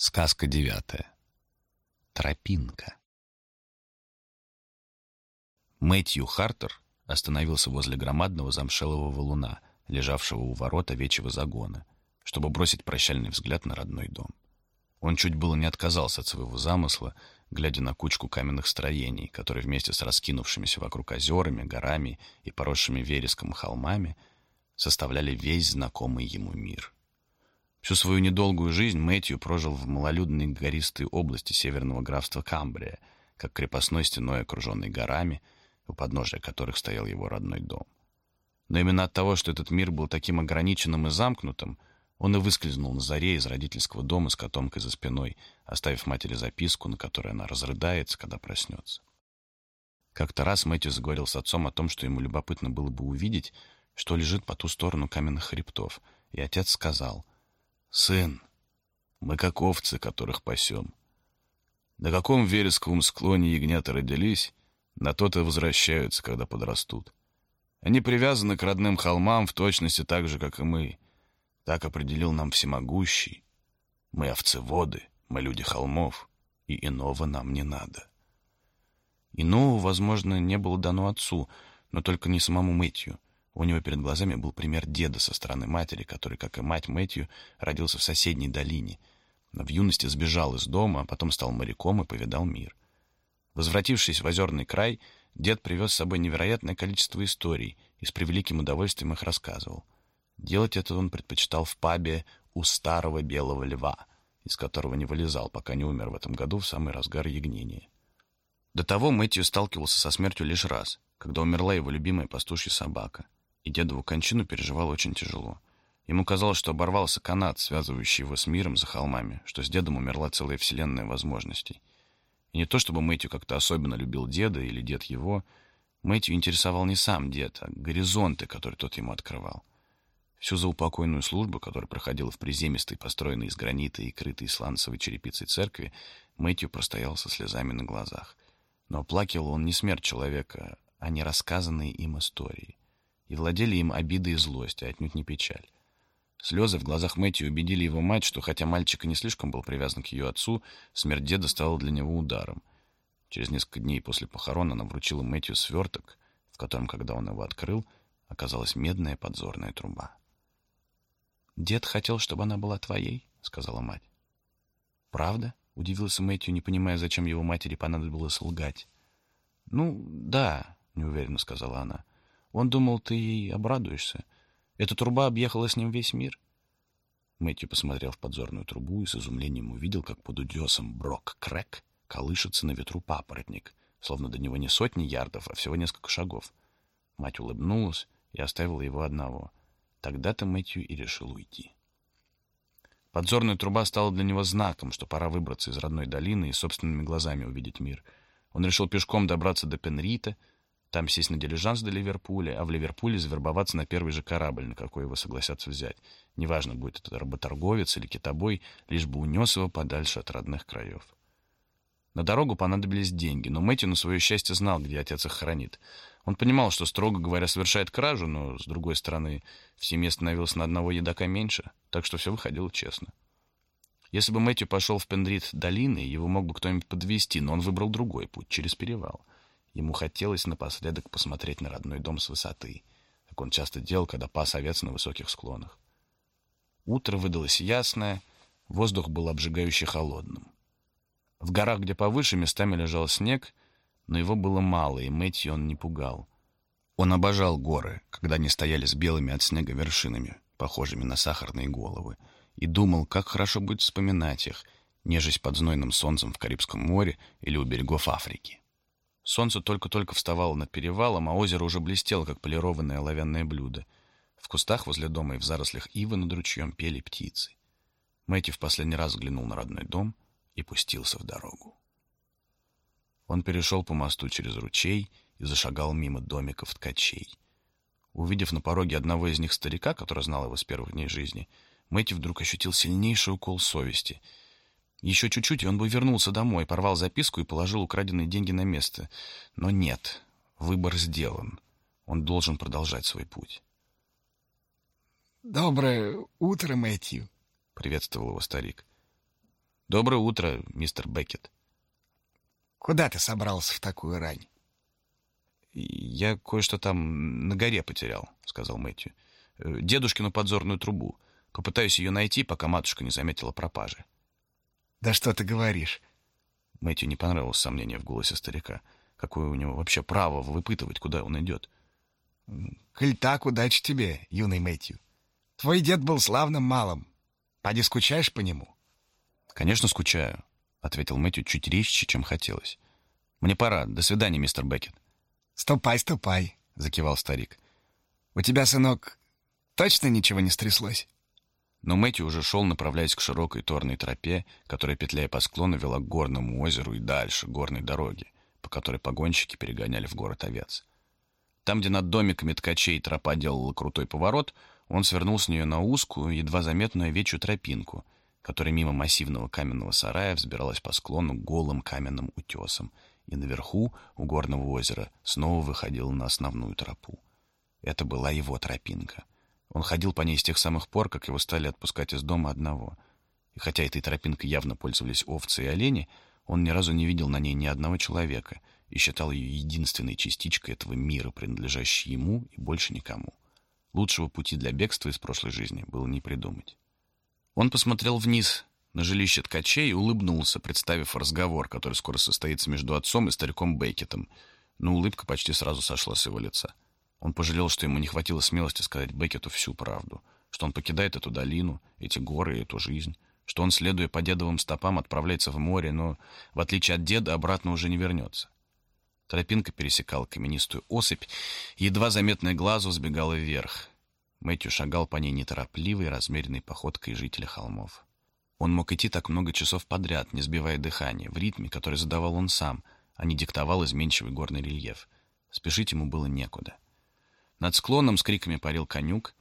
Сказка девятая. Тропинка. Мэтью Хартер остановился возле громадного замшелого валуна, лежавшего у ворот овечьего загона, чтобы бросить прощальный взгляд на родной дом. Он чуть было не отказался от своего замысла, глядя на кучку каменных строений, которые вместе с раскинувшимися вокруг озерами, горами и поросшими вереском холмами составляли весь знакомый ему мир — Всю свою недолгую жизнь Мэтью прожил в малолюдной гористой области северного графства Камбрия, как крепостной стеной, окруженной горами, у подножия которых стоял его родной дом. Но именно от того, что этот мир был таким ограниченным и замкнутым, он и выскользнул на заре из родительского дома с котомкой за спиной, оставив матери записку, на которой она разрыдается, когда проснется. Как-то раз Мэтью заговорил с отцом о том, что ему любопытно было бы увидеть, что лежит по ту сторону каменных хребтов, и отец сказал — Сын, мы как овцы, которых пасем. На каком вересковом склоне ягнята родились, на тот и возвращаются, когда подрастут. Они привязаны к родным холмам в точности так же, как и мы. Так определил нам всемогущий. Мы овцеводы, мы люди холмов, и иного нам не надо. Иного, возможно, не было дано отцу, но только не самому Мэтью. У него перед глазами был пример деда со стороны матери, который, как и мать Мэтью, родился в соседней долине. В юности сбежал из дома, а потом стал моряком и повидал мир. Возвратившись в озерный край, дед привез с собой невероятное количество историй и с превеликим удовольствием их рассказывал. Делать это он предпочитал в пабе у старого белого льва, из которого не вылезал, пока не умер в этом году в самый разгар ягнения. До того Мэтью сталкивался со смертью лишь раз, когда умерла его любимая пастушья собака — и дедову кончину переживал очень тяжело. Ему казалось, что оборвался канат, связывающий его с миром за холмами, что с дедом умерла целая вселенная возможностей. И не то чтобы Мэтью как-то особенно любил деда или дед его, Мэтью интересовал не сам дед, а горизонты, которые тот ему открывал. Всю заупокойную службу, которая проходила в приземистой, построенной из гранита и крытой сланцевой черепицей церкви, Мэтью простоял со слезами на глазах. Но оплакивал он не смерть человека, а не рассказанные им истории и владели им обида и злость, а отнюдь не печаль. Слезы в глазах Мэтью убедили его мать, что хотя мальчик и не слишком был привязан к ее отцу, смерть деда стала для него ударом. Через несколько дней после похорон она вручила Мэтью сверток, в котором, когда он его открыл, оказалась медная подзорная труба. «Дед хотел, чтобы она была твоей», — сказала мать. «Правда?» — удивился Мэтью, не понимая, зачем его матери понадобилось лгать. «Ну, да», — неуверенно сказала она. Он думал, ты ей обрадуешься. Эта труба объехала с ним весь мир. Мэтью посмотрел в подзорную трубу и с изумлением увидел, как под удесом Брок Крэк колышется на ветру папоротник, словно до него не сотни ярдов, а всего несколько шагов. Мать улыбнулась и оставила его одного. Тогда-то Мэтью и решил уйти. Подзорная труба стала для него знаком, что пора выбраться из родной долины и собственными глазами увидеть мир. Он решил пешком добраться до Пенрита, там сесть на дилижанс до Ливерпуля, а в Ливерпуле завербоваться на первый же корабль, на какой его согласятся взять. Неважно, будет это работорговец или китобой, лишь бы унес его подальше от родных краев. На дорогу понадобились деньги, но Мэтью на свое счастье знал, где отец их хранит. Он понимал, что, строго говоря, совершает кражу, но, с другой стороны, в семье становилось на одного едока меньше, так что все выходило честно. Если бы Мэтью пошел в Пендрит долины, его мог бы кто-нибудь подвести, но он выбрал другой путь, через перевал. Ему хотелось напоследок посмотреть на родной дом с высоты, как он часто делал, когда пас овец на высоких склонах. Утро выдалось ясное, воздух был обжигающе холодным. В горах, где повыше, местами лежал снег, но его было мало, и Мэтью он не пугал. Он обожал горы, когда они стояли с белыми от снега вершинами, похожими на сахарные головы, и думал, как хорошо будет вспоминать их, нежесть под знойным солнцем в Карибском море или у берегов Африки. Солнце только-только вставало над перевалом, а озеро уже блестело, как полированное оловянное блюдо. В кустах возле дома и в зарослях ивы над ручьем пели птицы. Мэтью в последний раз взглянул на родной дом и пустился в дорогу. Он перешел по мосту через ручей и зашагал мимо домиков ткачей. Увидев на пороге одного из них старика, который знал его с первых дней жизни, Мэтью вдруг ощутил сильнейший укол совести — еще чуть-чуть, и он бы вернулся домой, порвал записку и положил украденные деньги на место. Но нет, выбор сделан. Он должен продолжать свой путь. «Доброе утро, Мэтью», — приветствовал его старик. «Доброе утро, мистер Беккет». «Куда ты собрался в такую рань?» «Я кое-что там на горе потерял», — сказал Мэтью. «Э, «Дедушкину подзорную трубу. Попытаюсь ее найти, пока матушка не заметила пропажи». «Да что ты говоришь?» Мэтью не понравилось сомнение в голосе старика. Какое у него вообще право выпытывать, куда он идет? «Коль так, удачи тебе, юный Мэтью. Твой дед был славным малым. Поди скучаешь по нему?» «Конечно, скучаю», — ответил Мэтью чуть резче, чем хотелось. «Мне пора. До свидания, мистер Беккет». «Ступай, ступай», — закивал старик. «У тебя, сынок, точно ничего не стряслось?» Но Мэтью уже шел, направляясь к широкой торной тропе, которая, петляя по склону, вела к горному озеру и дальше, горной дороге, по которой погонщики перегоняли в город овец. Там, где над домиками ткачей тропа делала крутой поворот, он свернул с нее на узкую, едва заметную овечью тропинку, которая мимо массивного каменного сарая взбиралась по склону голым каменным утесом, и наверху, у горного озера, снова выходила на основную тропу. Это была его тропинка. Он ходил по ней с тех самых пор, как его стали отпускать из дома одного. И хотя этой тропинкой явно пользовались овцы и олени, он ни разу не видел на ней ни одного человека и считал ее единственной частичкой этого мира, принадлежащей ему и больше никому. Лучшего пути для бегства из прошлой жизни было не придумать. Он посмотрел вниз на жилище ткачей и улыбнулся, представив разговор, который скоро состоится между отцом и стариком Беккетом. Но улыбка почти сразу сошла с его лица. Он пожалел, что ему не хватило смелости сказать Беккету всю правду, что он покидает эту долину, эти горы и эту жизнь, что он, следуя по дедовым стопам, отправляется в море, но, в отличие от деда, обратно уже не вернется. Тропинка пересекала каменистую осыпь, едва заметная глазу сбегала вверх. Мэтью шагал по ней неторопливой, размеренной походкой жителя холмов. Он мог идти так много часов подряд, не сбивая дыхания, в ритме, который задавал он сам, а не диктовал изменчивый горный рельеф. Спешить ему было некуда. Над склоном с криками парил конюк.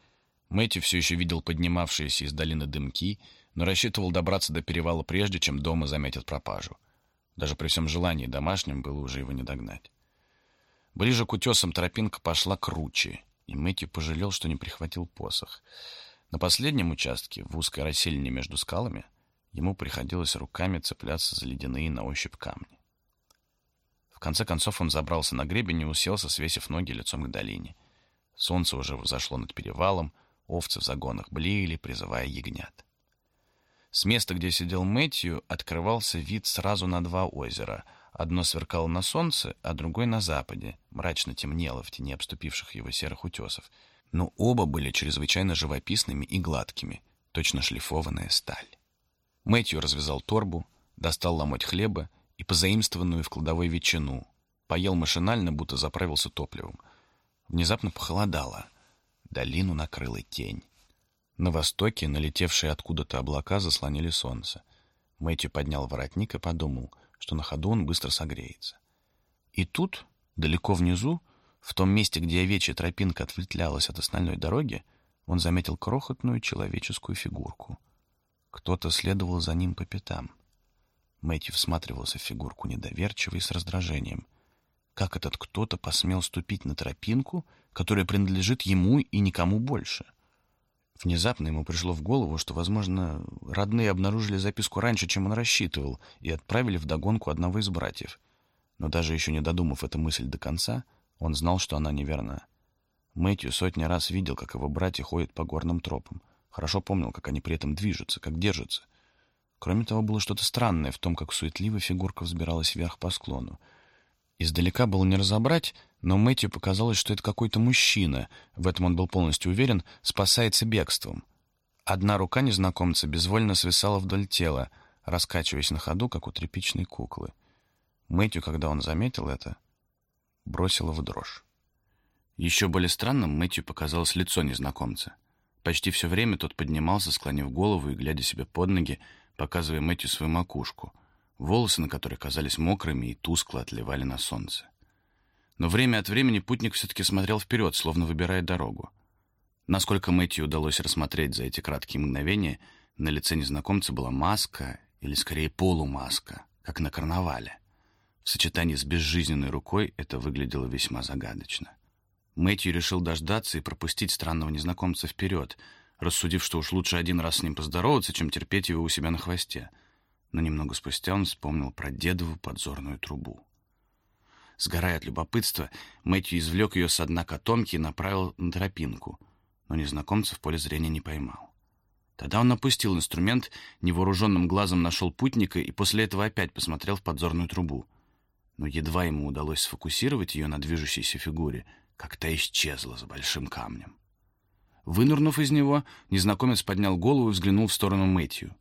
Мэтью все еще видел поднимавшиеся из долины дымки, но рассчитывал добраться до перевала прежде, чем дома заметят пропажу. Даже при всем желании домашним было уже его не догнать. Ближе к утесам тропинка пошла круче, и Мэтью пожалел, что не прихватил посох. На последнем участке, в узкой расселине между скалами, ему приходилось руками цепляться за ледяные на ощупь камни. В конце концов он забрался на гребень и уселся, свесив ноги лицом к долине. Солнце уже взошло над перевалом, овцы в загонах блеяли, призывая ягнят. С места, где сидел Мэтью, открывался вид сразу на два озера. Одно сверкало на солнце, а другое на западе, мрачно темнело в тени обступивших его серых утесов. Но оба были чрезвычайно живописными и гладкими, точно шлифованная сталь. Мэтью развязал торбу, достал ломоть хлеба и позаимствованную в кладовой ветчину, поел машинально, будто заправился топливом. Внезапно похолодало. Долину накрыла тень. На востоке налетевшие откуда-то облака заслонили солнце. Мэтью поднял воротник и подумал, что на ходу он быстро согреется. И тут, далеко внизу, в том месте, где овечья тропинка ответвлялась от остальной дороги, он заметил крохотную человеческую фигурку. Кто-то следовал за ним по пятам. Мэтью всматривался в фигурку недоверчиво и с раздражением. Как этот кто-то посмел ступить на тропинку, которая принадлежит ему и никому больше? — Внезапно ему пришло в голову, что, возможно, родные обнаружили записку раньше, чем он рассчитывал, и отправили в догонку одного из братьев. Но даже еще не додумав эту мысль до конца, он знал, что она неверна. Мэтью сотни раз видел, как его братья ходят по горным тропам. Хорошо помнил, как они при этом движутся, как держатся. Кроме того, было что-то странное в том, как суетливо фигурка взбиралась вверх по склону. Издалека было не разобрать, но Мэтью показалось, что это какой-то мужчина, в этом он был полностью уверен, спасается бегством. Одна рука незнакомца безвольно свисала вдоль тела, раскачиваясь на ходу, как у тряпичной куклы. Мэтью, когда он заметил это, бросило в дрожь. Еще более странным Мэтью показалось лицо незнакомца. Почти все время тот поднимался, склонив голову и глядя себе под ноги, показывая Мэтью свою макушку — волосы на которой казались мокрыми и тускло отливали на солнце. Но время от времени путник все-таки смотрел вперед, словно выбирая дорогу. Насколько Мэтью удалось рассмотреть за эти краткие мгновения, на лице незнакомца была маска, или скорее полумаска, как на карнавале. В сочетании с безжизненной рукой это выглядело весьма загадочно. Мэтью решил дождаться и пропустить странного незнакомца вперед, рассудив, что уж лучше один раз с ним поздороваться, чем терпеть его у себя на хвосте — Но немного спустя он вспомнил про дедову подзорную трубу. Сгорая от любопытства, Мэтью извлек ее с дна котомки и направил на тропинку, но незнакомца в поле зрения не поймал. Тогда он опустил инструмент, невооруженным глазом нашел путника и после этого опять посмотрел в подзорную трубу. Но едва ему удалось сфокусировать ее на движущейся фигуре, как та исчезла за большим камнем. Вынырнув из него, незнакомец поднял голову и взглянул в сторону Мэтью.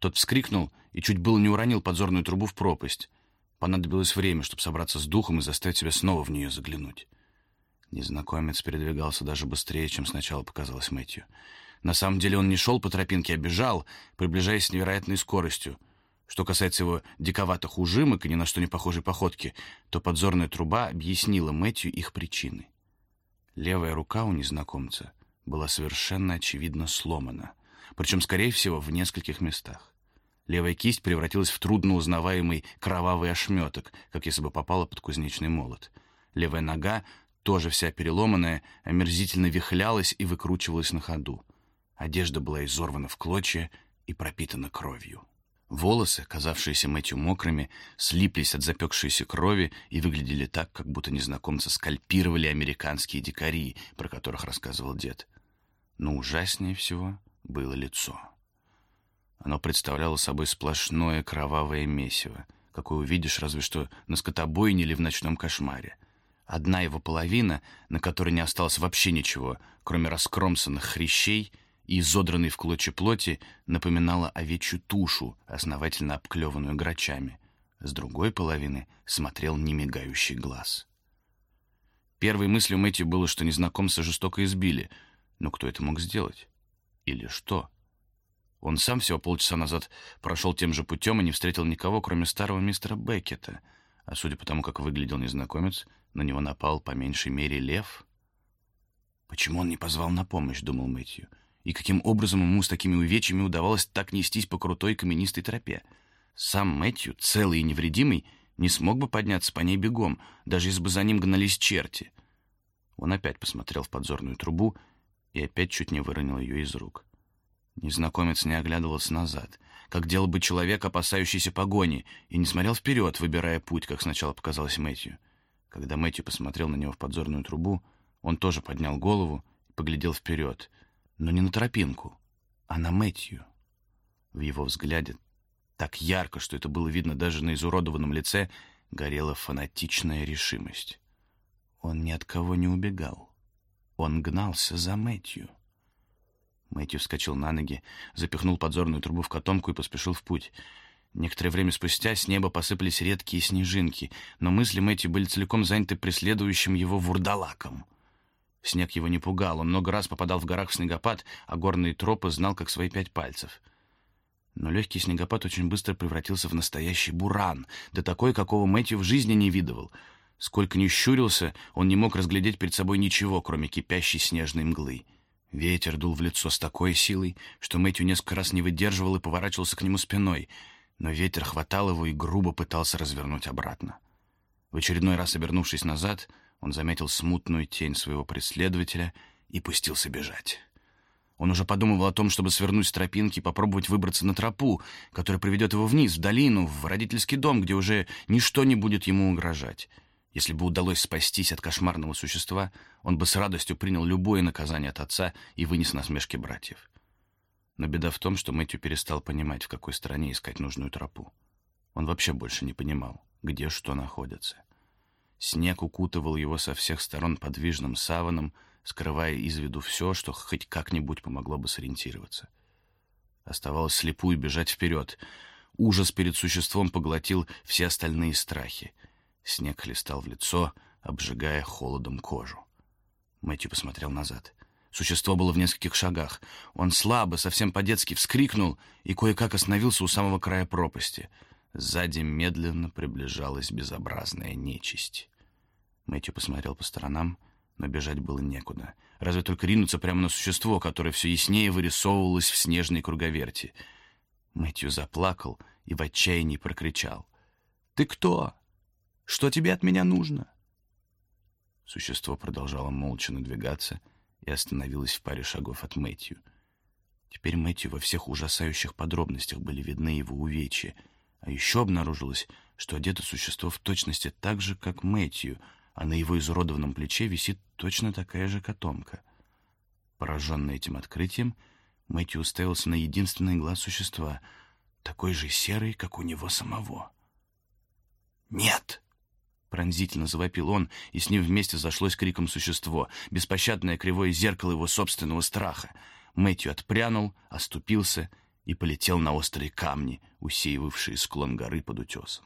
Тот вскрикнул и чуть было не уронил подзорную трубу в пропасть. Понадобилось время, чтобы собраться с духом и заставить себя снова в нее заглянуть. Незнакомец передвигался даже быстрее, чем сначала показалось Мэтью. На самом деле он не шел по тропинке, а бежал, приближаясь с невероятной скоростью. Что касается его диковатых ужимок и ни на что не похожей походки, то подзорная труба объяснила Мэтью их причины. Левая рука у незнакомца была совершенно очевидно сломана, причем, скорее всего, в нескольких местах. Левая кисть превратилась в трудно узнаваемый кровавый ошметок, как если бы попала под кузнечный молот. Левая нога, тоже вся переломанная, омерзительно вихлялась и выкручивалась на ходу. Одежда была изорвана в клочья и пропитана кровью. Волосы, казавшиеся Мэтью мокрыми, слиплись от запекшейся крови и выглядели так, как будто незнакомцы скальпировали американские дикари, про которых рассказывал дед. Но ужаснее всего было лицо. Оно представляло собой сплошное кровавое месиво, какое увидишь разве что на скотобойне или в ночном кошмаре. Одна его половина, на которой не осталось вообще ничего, кроме раскромсанных хрящей и изодранной в клочья плоти, напоминала овечью тушу, основательно обклеванную грачами. С другой половины смотрел немигающий глаз. Первой мыслью Мэтью было, что незнакомца жестоко избили. Но кто это мог сделать? Или что? — он сам всего полчаса назад прошел тем же путем и не встретил никого, кроме старого мистера Беккета. А судя по тому, как выглядел незнакомец, на него напал по меньшей мере лев. «Почему он не позвал на помощь?» — думал Мэтью. «И каким образом ему с такими увечьями удавалось так нестись по крутой каменистой тропе? Сам Мэтью, целый и невредимый, не смог бы подняться по ней бегом, даже если бы за ним гнались черти». Он опять посмотрел в подзорную трубу и опять чуть не выронил ее из рук. Незнакомец не оглядывался назад, как делал бы человек, опасающийся погони, и не смотрел вперед, выбирая путь, как сначала показалось Мэтью. Когда Мэтью посмотрел на него в подзорную трубу, он тоже поднял голову и поглядел вперед, но не на тропинку, а на Мэтью. В его взгляде, так ярко, что это было видно даже на изуродованном лице, горела фанатичная решимость. Он ни от кого не убегал. Он гнался за Мэтью. Мэтью вскочил на ноги, запихнул подзорную трубу в котомку и поспешил в путь. Некоторое время спустя с неба посыпались редкие снежинки, но мысли Мэтью были целиком заняты преследующим его вурдалаком. Снег его не пугал, он много раз попадал в горах в снегопад, а горные тропы знал как свои пять пальцев. Но легкий снегопад очень быстро превратился в настоящий буран, да такой, какого Мэтью в жизни не видывал. Сколько ни щурился, он не мог разглядеть перед собой ничего, кроме кипящей снежной мглы. Ветер дул в лицо с такой силой, что Мэтью несколько раз не выдерживал и поворачивался к нему спиной, но ветер хватал его и грубо пытался развернуть обратно. В очередной раз обернувшись назад, он заметил смутную тень своего преследователя и пустился бежать. Он уже подумывал о том, чтобы свернуть с тропинки и попробовать выбраться на тропу, которая приведет его вниз, в долину, в родительский дом, где уже ничто не будет ему угрожать. Если бы удалось спастись от кошмарного существа, он бы с радостью принял любое наказание от отца и вынес насмешки братьев. Но беда в том, что Мэтью перестал понимать, в какой стороне искать нужную тропу. Он вообще больше не понимал, где что находится. Снег укутывал его со всех сторон подвижным саваном, скрывая из виду все, что хоть как-нибудь помогло бы сориентироваться. Оставалось слепую бежать вперед. Ужас перед существом поглотил все остальные страхи — Снег хлестал в лицо, обжигая холодом кожу. Мэтью посмотрел назад. Существо было в нескольких шагах. Он слабо, совсем по-детски вскрикнул и кое-как остановился у самого края пропасти. Сзади медленно приближалась безобразная нечисть. Мэтью посмотрел по сторонам, но бежать было некуда. Разве только ринуться прямо на существо, которое все яснее вырисовывалось в снежной круговерти. Мэтью заплакал и в отчаянии прокричал. «Ты кто?» Что тебе от меня нужно?» Существо продолжало молча надвигаться и остановилось в паре шагов от Мэтью. Теперь Мэтью во всех ужасающих подробностях были видны его увечья, А еще обнаружилось, что одето существо в точности так же, как Мэтью, а на его изуродованном плече висит точно такая же котомка. Пораженный этим открытием, Мэтью уставился на единственный глаз существа, такой же серый, как у него самого. «Нет!» — пронзительно завопил он, и с ним вместе зашлось криком существо, беспощадное кривое зеркало его собственного страха. Мэтью отпрянул, оступился и полетел на острые камни, усеивавшие склон горы под утесом.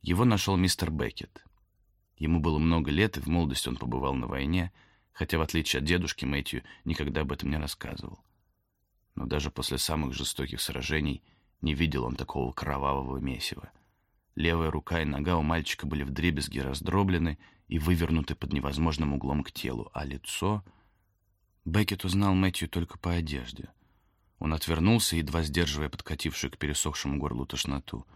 Его нашел мистер Беккет. Ему было много лет, и в молодости он побывал на войне, хотя, в отличие от дедушки, Мэтью никогда об этом не рассказывал. Но даже после самых жестоких сражений не видел он такого кровавого месива. Левая рука и нога у мальчика были вдребезги раздроблены и вывернуты под невозможным углом к телу, а лицо... Беккет узнал Мэтью только по одежде. Он отвернулся, едва сдерживая подкатившую к пересохшему горлу тошноту.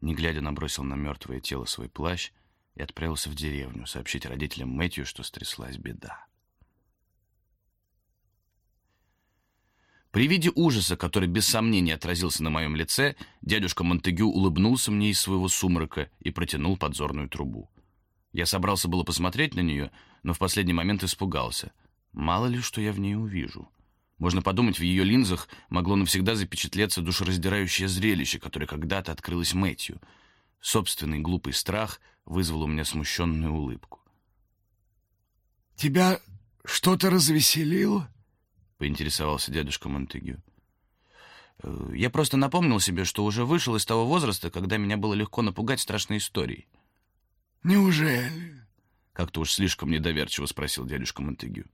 Не глядя, набросил на мертвое тело свой плащ и отправился в деревню сообщить родителям Мэтью, что стряслась беда. При виде ужаса, который без сомнения отразился на моем лице, дядюшка Монтегю улыбнулся мне из своего сумрака и протянул подзорную трубу. Я собрался было посмотреть на нее, но в последний момент испугался. Мало ли, что я в ней увижу. Можно подумать, в ее линзах могло навсегда запечатлеться душераздирающее зрелище, которое когда-то открылось Мэтью. Собственный глупый страх вызвал у меня смущенную улыбку. «Тебя что-то развеселило?» — поинтересовался дядюшка Монтегю. «Э, «Я просто напомнил себе, что уже вышел из того возраста, когда меня было легко напугать страшной историей». «Неужели?» — как-то уж слишком недоверчиво спросил дядюшка Монтегю.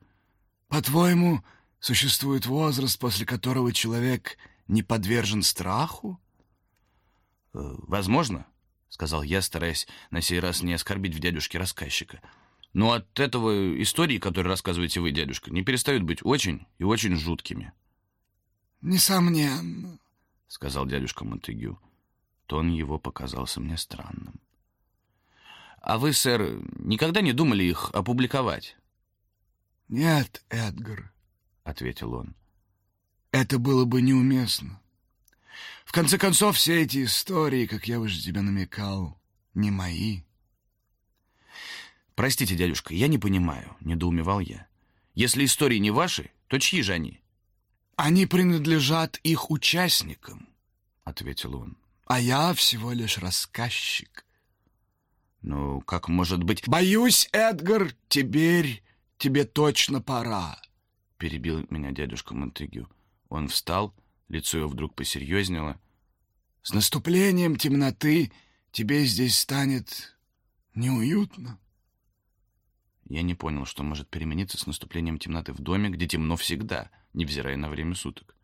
«По-твоему, существует возраст, после которого человек не подвержен страху?» «Э, «Возможно», — сказал я, стараясь на сей раз не оскорбить в дядюшке рассказчика. Но от этого истории, которые рассказываете вы, дядюшка, не перестают быть очень и очень жуткими. «Несомненно», — сказал дядюшка Монтегю. Тон его показался мне странным. «А вы, сэр, никогда не думали их опубликовать?» «Нет, Эдгар», — ответил он. «Это было бы неуместно. В конце концов, все эти истории, как я уже тебе намекал, не мои». «Простите, дядюшка, я не понимаю», — недоумевал я. «Если истории не ваши, то чьи же они?» «Они принадлежат их участникам», — ответил он. «А я всего лишь рассказчик». «Ну, как может быть...» «Боюсь, Эдгар, теперь тебе точно пора», — перебил меня дядюшка Монтегю. Он встал, лицо его вдруг посерьезнело. «С наступлением темноты тебе здесь станет неуютно». Я не понял, что может перемениться с наступлением темноты в доме, где темно всегда, невзирая на время суток.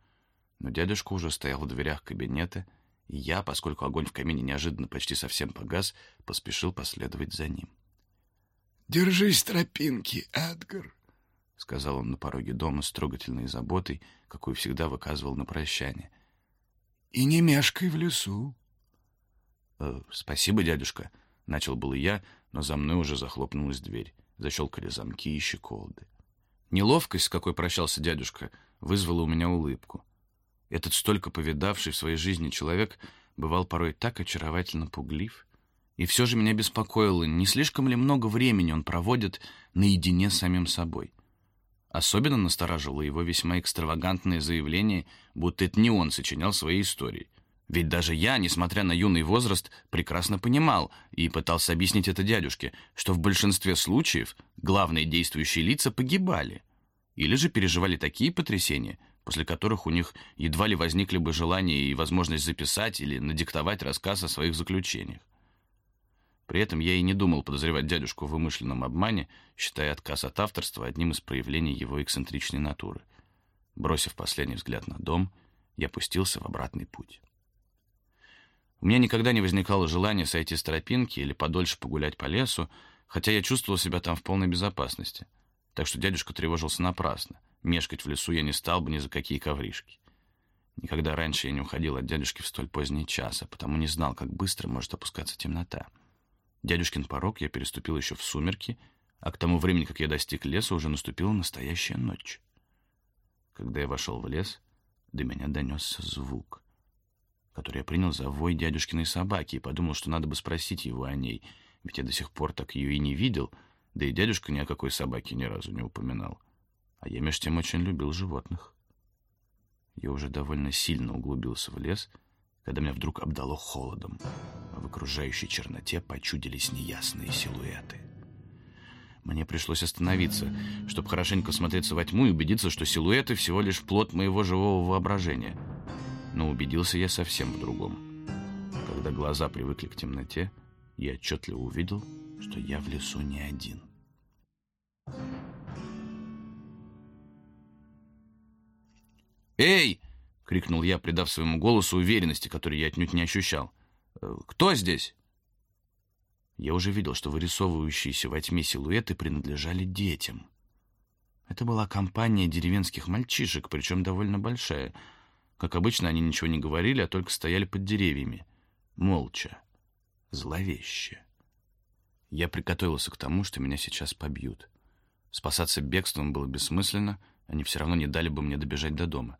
Но дядюшка уже стоял в дверях кабинета, и я, поскольку огонь в камине неожиданно почти совсем погас, поспешил последовать за ним. «Держись тропинки, Эдгар», — сказал он на пороге дома с трогательной заботой, какую всегда выказывал на прощание. «И не мешкай в лесу». «Э, «Спасибо, дядюшка», — начал был я, но за мной уже захлопнулась дверь. Защелкали замки и щеколды. Неловкость, с какой прощался дядюшка, вызвала у меня улыбку. Этот столько повидавший в своей жизни человек бывал порой так очаровательно пуглив. И все же меня беспокоило, не слишком ли много времени он проводит наедине с самим собой. Особенно настораживало его весьма экстравагантное заявление, будто это не он сочинял свои истории — ведь даже я, несмотря на юный возраст, прекрасно понимал и пытался объяснить это дядюшке, что в большинстве случаев главные действующие лица погибали или же переживали такие потрясения, после которых у них едва ли возникли бы желание и возможность записать или надиктовать рассказ о своих заключениях. При этом я и не думал подозревать дядюшку в вымышленном обмане, считая отказ от авторства одним из проявлений его эксцентричной натуры. Бросив последний взгляд на дом, я пустился в обратный путь. У меня никогда не возникало желания сойти с тропинки или подольше погулять по лесу, хотя я чувствовал себя там в полной безопасности. Так что дядюшка тревожился напрасно. Мешкать в лесу я не стал бы ни за какие ковришки. Никогда раньше я не уходил от дядюшки в столь поздний час, а потому не знал, как быстро может опускаться темнота. Дядюшкин порог я переступил еще в сумерки, а к тому времени, как я достиг леса, уже наступила настоящая ночь. Когда я вошел в лес, до меня донесся звук — который я принял за вой дядюшкиной собаки и подумал, что надо бы спросить его о ней, ведь я до сих пор так ее и не видел, да и дядюшка ни о какой собаке ни разу не упоминал. А я меж тем очень любил животных. Я уже довольно сильно углубился в лес, когда меня вдруг обдало холодом, а в окружающей черноте почудились неясные силуэты. Мне пришлось остановиться, чтобы хорошенько смотреться во тьму и убедиться, что силуэты всего лишь плод моего живого воображения. Но убедился я совсем в другом. Когда глаза привыкли к темноте, я отчетливо увидел, что я в лесу не один. «Эй!» — крикнул я, придав своему голосу уверенности, которой я отнюдь не ощущал. «Э, «Кто здесь?» Я уже видел, что вырисовывающиеся во тьме силуэты принадлежали детям. Это была компания деревенских мальчишек, причем довольно большая. Как обычно, они ничего не говорили, а только стояли под деревьями. Молча. Зловеще. Я приготовился к тому, что меня сейчас побьют. Спасаться бегством было бессмысленно, они все равно не дали бы мне добежать до дома.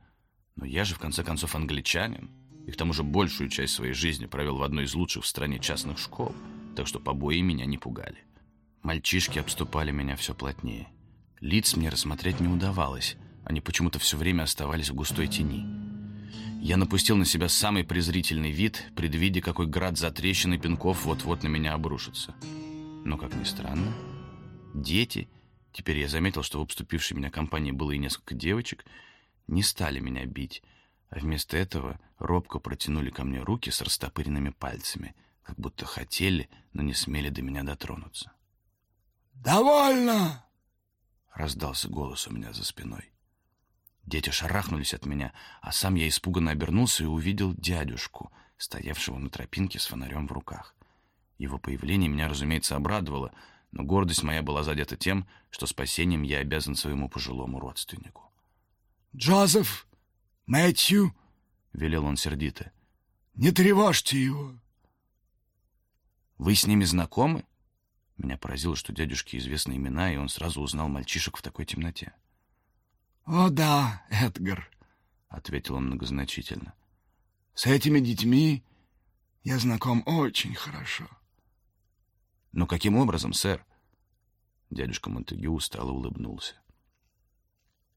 Но я же, в конце концов, англичанин, и к тому же большую часть своей жизни провел в одной из лучших в стране частных школ — так что побои меня не пугали. Мальчишки обступали меня все плотнее. Лиц мне рассмотреть не удавалось, они почему-то все время оставались в густой тени. Я напустил на себя самый презрительный вид, предвидя, какой град затрещин и пинков вот-вот на меня обрушится. Но, как ни странно, дети, теперь я заметил, что в обступившей меня компании было и несколько девочек, не стали меня бить, а вместо этого робко протянули ко мне руки с растопыренными пальцами — как будто хотели, но не смели до меня дотронуться. «Довольно!» — раздался голос у меня за спиной. Дети шарахнулись от меня, а сам я испуганно обернулся и увидел дядюшку, стоявшего на тропинке с фонарем в руках. Его появление меня, разумеется, обрадовало, но гордость моя была задета тем, что спасением я обязан своему пожилому родственнику. «Джозеф! Мэтью!» — велел он сердито. «Не тревожьте его!» Вы с ними знакомы? Меня поразило, что дядюшке известны имена, и он сразу узнал мальчишек в такой темноте. «О да, Эдгар», — ответил он многозначительно. «С этими детьми я знаком очень хорошо». «Но каким образом, сэр?» Дядюшка Монтегю устало улыбнулся.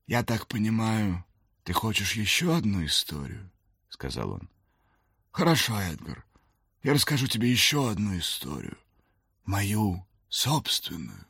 «Я так понимаю, ты хочешь еще одну историю?» — сказал он. «Хорошо, Эдгар. Я расскажу тебе еще одну историю. Мою собственную.